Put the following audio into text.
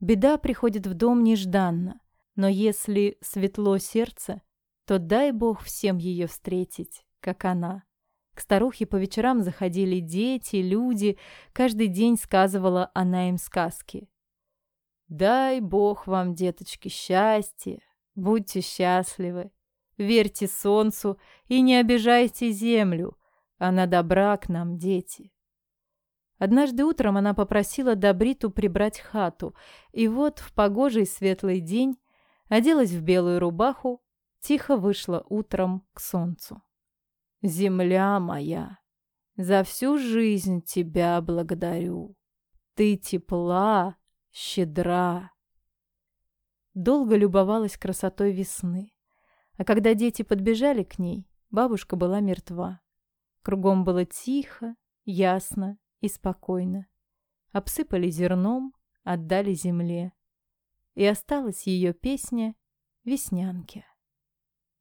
Беда приходит в дом нежданно, но если светло сердце, то дай бог всем ее встретить, как она. К старухе по вечерам заходили дети, люди, каждый день сказывала она им сказки. «Дай бог вам, деточки, счастье, будьте счастливы, верьте солнцу и не обижайте землю, она добра к нам, дети». Однажды утром она попросила Добриту прибрать хату, и вот в погожий светлый день оделась в белую рубаху, тихо вышла утром к солнцу. «Земля моя, за всю жизнь тебя благодарю. Ты тепла, щедра». Долго любовалась красотой весны, а когда дети подбежали к ней, бабушка была мертва. Кругом было тихо, ясно и спокойно. Обсыпали зерном, отдали земле. И осталась ее песня «Веснянки».